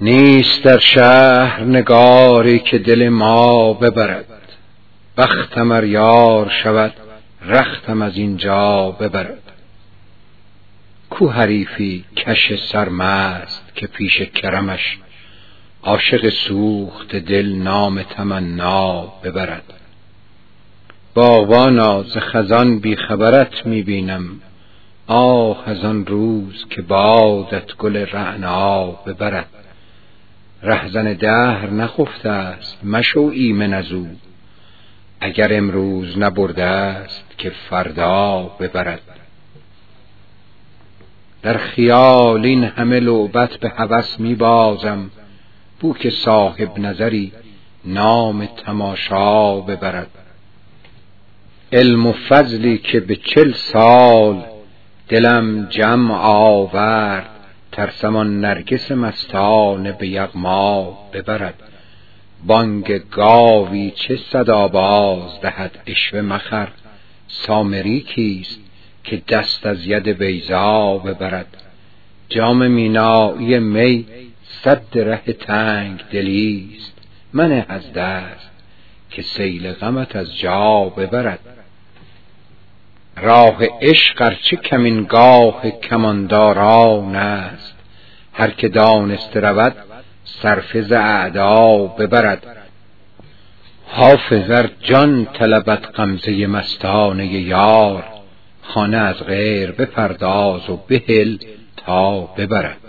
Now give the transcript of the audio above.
نیست در شهر نگاری که دل ما ببرد. بختم ار یار شود رختم از اینجا ببرد. کو حریفی کش سرمست که پیش کرمش عاشق سوخت دل نام تمنا ببرد. باغبانا ز خزان بی خبرت می بینم آه از آن روز که بادت گل رعنا ببرد. رهزن دهر نخفته است مشو ایمن از او. اگر امروز نبرده است که فردا ببرد. در خیال این همه لعبت به هوس می بازم بو که صاحب نظری نام تماشا ببرد. علم و فضلی که به چل سال دلم جمع آورد ترسم آن نرگس مستانه به یغما ببرد. بانگ گاوی چه صدا باز دهد عشوه مخر. سامری کیست که دست از ید بیضا ببرد؟ جام مینایی می سد ره تنگ دلیست. منه از دست که سیل غمت از جا ببرد. راه عشق ارچه کمینگاه کمانداران است. هر که دانسته رود صرفه ز اعدا ببرد. حافظ جان طلبد غمزه مستانه یار خانه از غیر بپرداز و بهل تا ببرد.